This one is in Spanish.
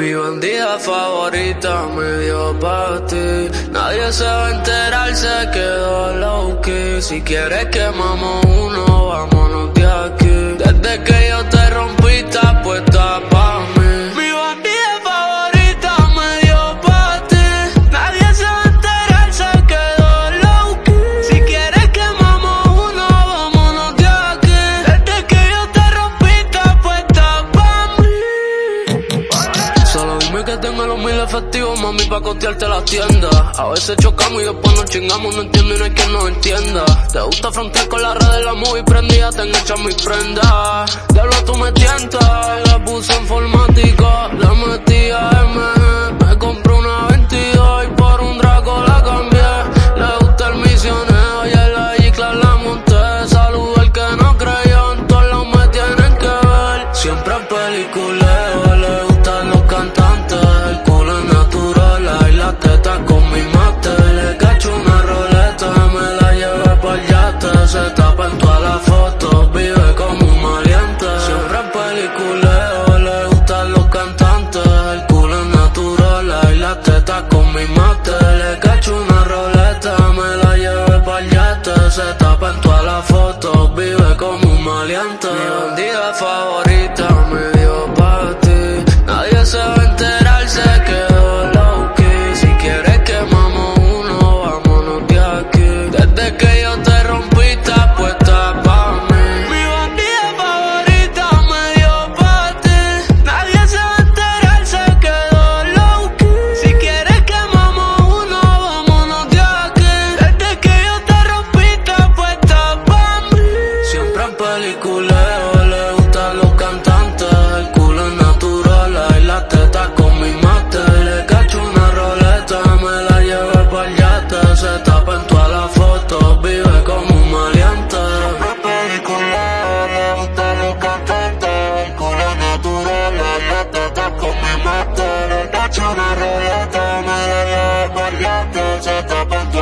Mi bandida favorita me dio para ti. Nadie se va a enterar, se quedó low key. Si quieres quemamos uno, vámonos de aquí. Desde que yo efectivo, mami, pa' costearte las tiendas. A veces chocamos y después nos chingamos, no entiendo y no hay quien nos entienda. Te gusta frontear con la red de la movie prendida, te enganchan mis prendas. Diablo, tú me cambiaste, estás con mi mate. Le cacho una roleta, me la llevé pa'l yate. Se tapa en todas las fotos, vive como un maleante. Mi bandida favorita. borracho de reggaetón, me llevo se tapa en tu